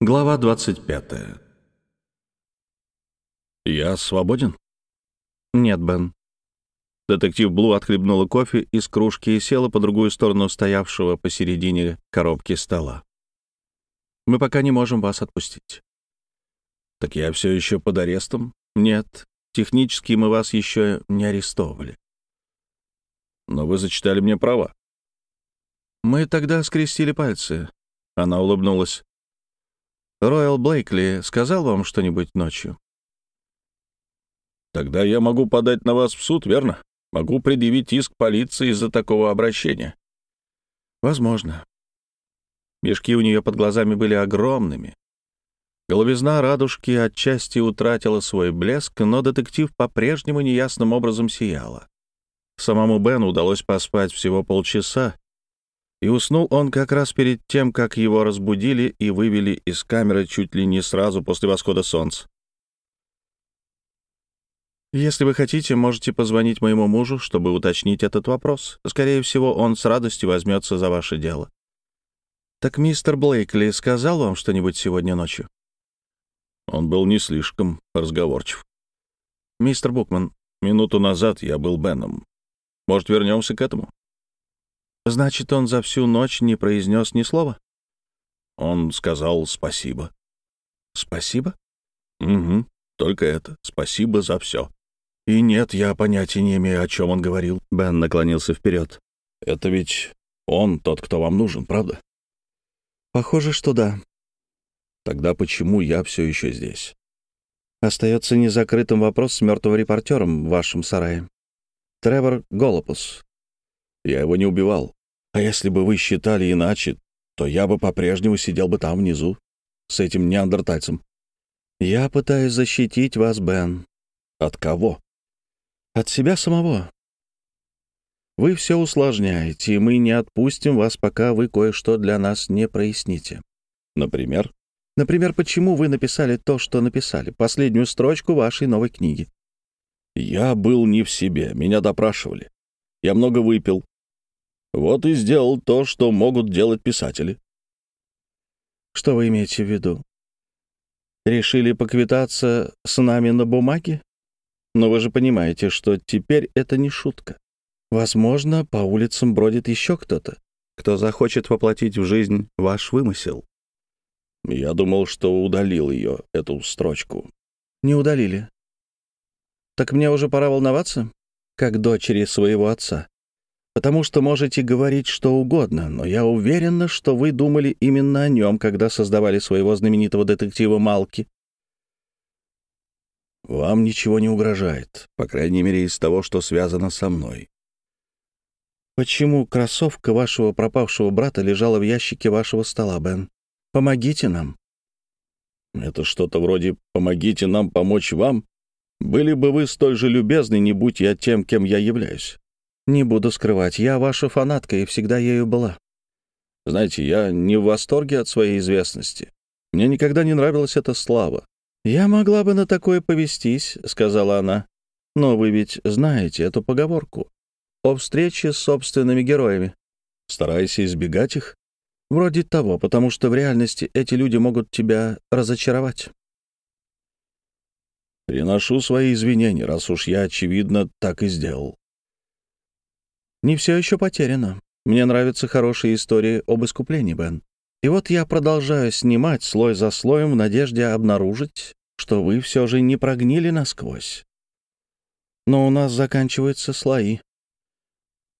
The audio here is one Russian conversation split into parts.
Глава 25. «Я свободен?» «Нет, Бен». Детектив Блу отхлебнула кофе из кружки и села по другую сторону стоявшего посередине коробки стола. «Мы пока не можем вас отпустить». «Так я все еще под арестом?» «Нет, технически мы вас еще не арестовывали». «Но вы зачитали мне права». «Мы тогда скрестили пальцы». Она улыбнулась. «Роyal Блейкли сказал вам что-нибудь ночью?» «Тогда я могу подать на вас в суд, верно? Могу предъявить иск полиции из-за такого обращения». «Возможно». Мешки у нее под глазами были огромными. Голубизна радужки отчасти утратила свой блеск, но детектив по-прежнему неясным образом сияла. Самому Бену удалось поспать всего полчаса, и уснул он как раз перед тем, как его разбудили и вывели из камеры чуть ли не сразу после восхода солнца. Если вы хотите, можете позвонить моему мужу, чтобы уточнить этот вопрос. Скорее всего, он с радостью возьмется за ваше дело. Так мистер Блейкли сказал вам что-нибудь сегодня ночью? Он был не слишком разговорчив. Мистер Букман, минуту назад я был Беном. Может, вернемся к этому? Значит, он за всю ночь не произнес ни слова? Он сказал спасибо. Спасибо? Угу, только это. Спасибо за все. И нет, я понятия не имею, о чем он говорил. Бен наклонился вперед. Это ведь он тот, кто вам нужен, правда? Похоже, что да. Тогда почему я все еще здесь? Остается незакрытым вопрос с мертвым репортером в вашем сарае. Тревор Голопус. Я его не убивал. А если бы вы считали иначе, то я бы по-прежнему сидел бы там внизу, с этим неандертальцем. Я пытаюсь защитить вас, Бен. От кого? От себя самого. Вы все усложняете, и мы не отпустим вас, пока вы кое-что для нас не проясните. Например? Например, почему вы написали то, что написали, последнюю строчку вашей новой книги. Я был не в себе, меня допрашивали. Я много выпил. Вот и сделал то, что могут делать писатели. Что вы имеете в виду? Решили поквитаться с нами на бумаге? Но вы же понимаете, что теперь это не шутка. Возможно, по улицам бродит еще кто-то, кто захочет воплотить в жизнь ваш вымысел. Я думал, что удалил ее, эту строчку. Не удалили. Так мне уже пора волноваться, как дочери своего отца. Потому что можете говорить что угодно, но я уверена, что вы думали именно о нем, когда создавали своего знаменитого детектива Малки. Вам ничего не угрожает, по крайней мере, из того, что связано со мной. Почему кроссовка вашего пропавшего брата лежала в ящике вашего стола, Бен? Помогите нам. Это что-то вроде «помогите нам помочь вам»? Были бы вы столь же любезны, не будь я тем, кем я являюсь. Не буду скрывать, я ваша фанатка и всегда ею была. Знаете, я не в восторге от своей известности. Мне никогда не нравилась эта слава. «Я могла бы на такое повестись», — сказала она. «Но вы ведь знаете эту поговорку о встрече с собственными героями. Старайся избегать их. Вроде того, потому что в реальности эти люди могут тебя разочаровать». Приношу свои извинения, раз уж я, очевидно, так и сделал. Не все еще потеряно. Мне нравятся хорошие истории об искуплении, Бен. И вот я продолжаю снимать слой за слоем в надежде обнаружить, что вы все же не прогнили насквозь. Но у нас заканчиваются слои.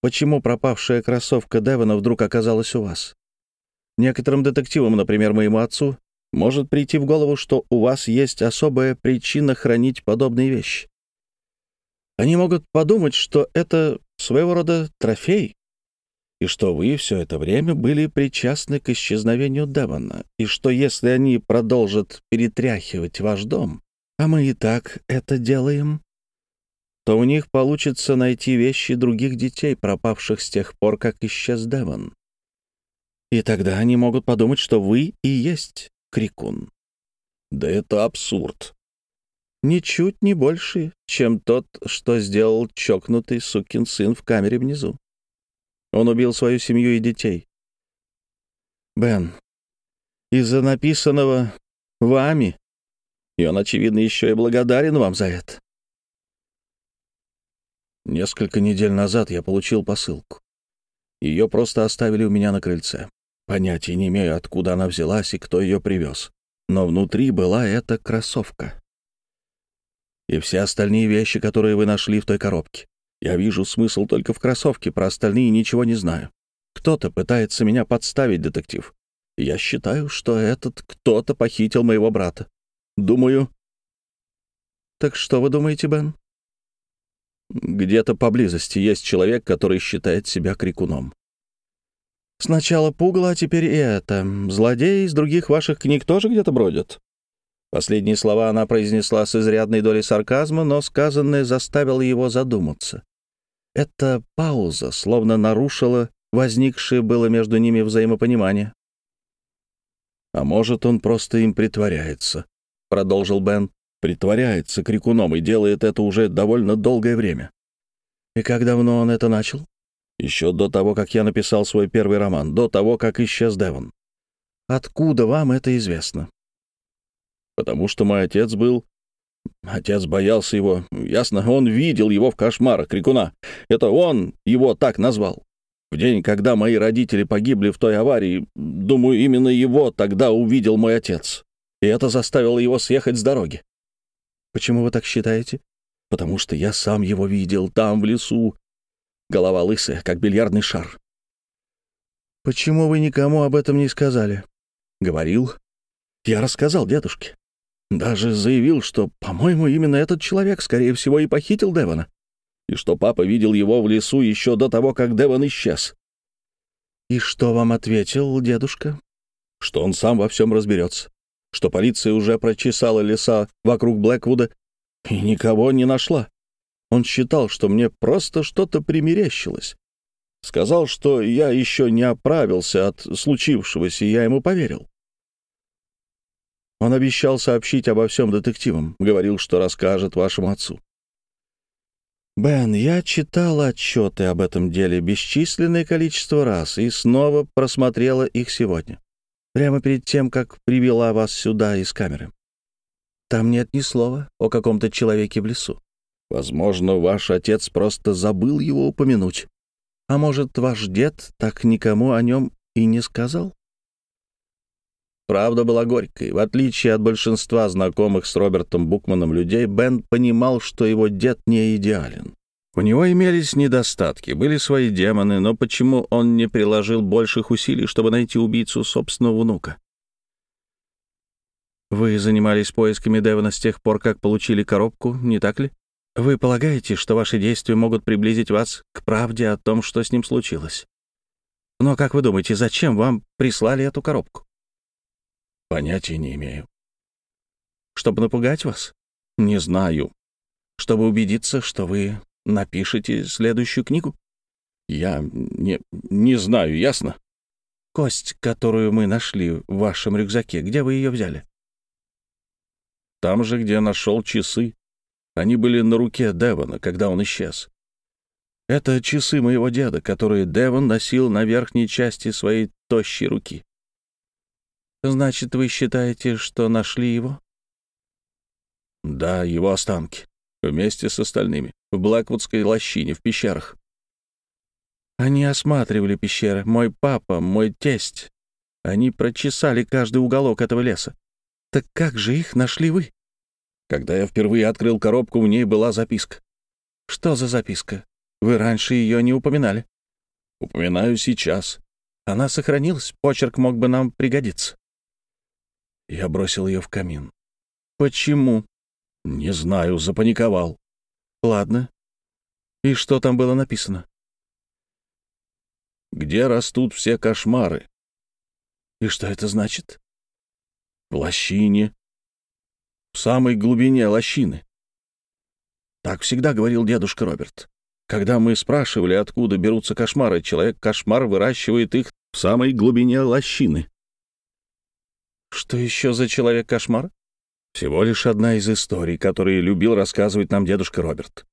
Почему пропавшая кроссовка Девона вдруг оказалась у вас? Некоторым детективам, например, моему отцу, может прийти в голову, что у вас есть особая причина хранить подобные вещи. Они могут подумать, что это своего рода трофей, и что вы все это время были причастны к исчезновению Девона, и что если они продолжат перетряхивать ваш дом, а мы и так это делаем, то у них получится найти вещи других детей, пропавших с тех пор, как исчез Девон. И тогда они могут подумать, что вы и есть Крикун. Да это абсурд. Ничуть не больше, чем тот, что сделал чокнутый сукин сын в камере внизу. Он убил свою семью и детей. Бен, из-за написанного вами. И он, очевидно, еще и благодарен вам за это. Несколько недель назад я получил посылку. Ее просто оставили у меня на крыльце. Понятия не имею, откуда она взялась и кто ее привез. Но внутри была эта кроссовка. И все остальные вещи, которые вы нашли в той коробке. Я вижу смысл только в кроссовке, про остальные ничего не знаю. Кто-то пытается меня подставить, детектив. Я считаю, что этот кто-то похитил моего брата. Думаю... Так что вы думаете, Бен? Где-то поблизости есть человек, который считает себя крикуном. Сначала пугало, а теперь и это. Злодеи из других ваших книг тоже где-то бродят? Последние слова она произнесла с изрядной долей сарказма, но сказанное заставило его задуматься. Эта пауза словно нарушила возникшее было между ними взаимопонимание. «А может, он просто им притворяется», — продолжил Бен. «Притворяется крикуном и делает это уже довольно долгое время». «И как давно он это начал?» «Еще до того, как я написал свой первый роман, до того, как исчез Девон». «Откуда вам это известно?» Потому что мой отец был... Отец боялся его, ясно, он видел его в кошмарах, крикуна. Это он его так назвал. В день, когда мои родители погибли в той аварии, думаю, именно его тогда увидел мой отец. И это заставило его съехать с дороги. Почему вы так считаете? Потому что я сам его видел там, в лесу. Голова лысая, как бильярдный шар. Почему вы никому об этом не сказали? Говорил. Я рассказал дедушке. Даже заявил, что, по-моему, именно этот человек, скорее всего, и похитил Девона. И что папа видел его в лесу еще до того, как Девон исчез. «И что вам ответил дедушка?» «Что он сам во всем разберется. Что полиция уже прочесала леса вокруг Блэквуда и никого не нашла. Он считал, что мне просто что-то примерещилось. Сказал, что я еще не оправился от случившегося, и я ему поверил. Он обещал сообщить обо всем детективам, говорил, что расскажет вашему отцу. «Бен, я читал отчеты об этом деле бесчисленное количество раз и снова просмотрела их сегодня, прямо перед тем, как привела вас сюда из камеры. Там нет ни слова о каком-то человеке в лесу. Возможно, ваш отец просто забыл его упомянуть. А может, ваш дед так никому о нем и не сказал? Правда была горькой. В отличие от большинства знакомых с Робертом Букманом людей, Бен понимал, что его дед не идеален. У него имелись недостатки, были свои демоны, но почему он не приложил больших усилий, чтобы найти убийцу собственного внука? Вы занимались поисками Девона с тех пор, как получили коробку, не так ли? Вы полагаете, что ваши действия могут приблизить вас к правде о том, что с ним случилось? Но как вы думаете, зачем вам прислали эту коробку? Понятия не имею. Чтобы напугать вас? Не знаю. Чтобы убедиться, что вы напишете следующую книгу? Я не, не знаю, ясно? Кость, которую мы нашли в вашем рюкзаке, где вы ее взяли? Там же, где нашел часы. Они были на руке Девона, когда он исчез. Это часы моего деда, которые Девон носил на верхней части своей тощей руки. Значит, вы считаете, что нашли его? Да, его останки. Вместе с остальными. В Блэквудской лощине, в пещерах. Они осматривали пещеры. Мой папа, мой тесть. Они прочесали каждый уголок этого леса. Так как же их нашли вы? Когда я впервые открыл коробку, в ней была записка. Что за записка? Вы раньше ее не упоминали. Упоминаю сейчас. Она сохранилась, почерк мог бы нам пригодиться. Я бросил ее в камин. «Почему?» «Не знаю, запаниковал». «Ладно. И что там было написано?» «Где растут все кошмары?» «И что это значит?» «В лощине. В самой глубине лощины». Так всегда говорил дедушка Роберт. Когда мы спрашивали, откуда берутся кошмары, человек-кошмар выращивает их в самой глубине лощины. Что еще за человек-кошмар? Всего лишь одна из историй, которые любил рассказывать нам дедушка Роберт.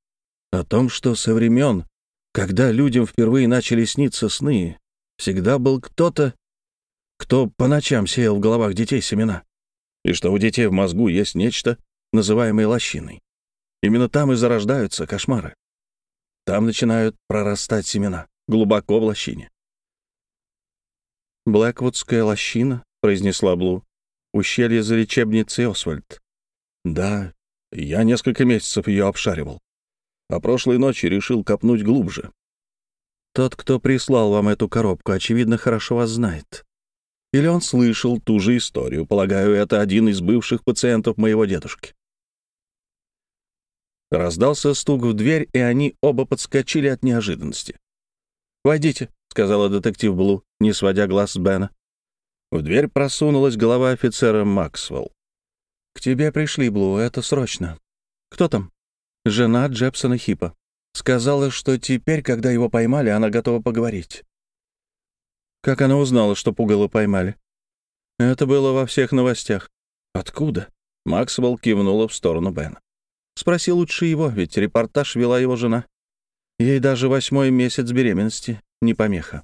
О том, что со времен, когда людям впервые начали сниться сны, всегда был кто-то, кто по ночам сеял в головах детей семена, и что у детей в мозгу есть нечто, называемое лощиной. Именно там и зарождаются кошмары. Там начинают прорастать семена, глубоко в лощине. «Блэквудская лощина», — произнесла Блу. «Ущелье за лечебницей Освальд». «Да, я несколько месяцев ее обшаривал. А прошлой ночи решил копнуть глубже. Тот, кто прислал вам эту коробку, очевидно, хорошо вас знает. Или он слышал ту же историю. Полагаю, это один из бывших пациентов моего дедушки. Раздался стук в дверь, и они оба подскочили от неожиданности. «Войдите», — сказала детектив Блу, не сводя глаз с Бена. В дверь просунулась голова офицера Максвелл. «К тебе пришли, Блу, это срочно. Кто там?» «Жена Джепсона Хипа. Сказала, что теперь, когда его поймали, она готова поговорить». «Как она узнала, что пугало поймали?» «Это было во всех новостях». «Откуда?» Максвелл кивнула в сторону Бена. Спроси лучше его, ведь репортаж вела его жена. Ей даже восьмой месяц беременности не помеха.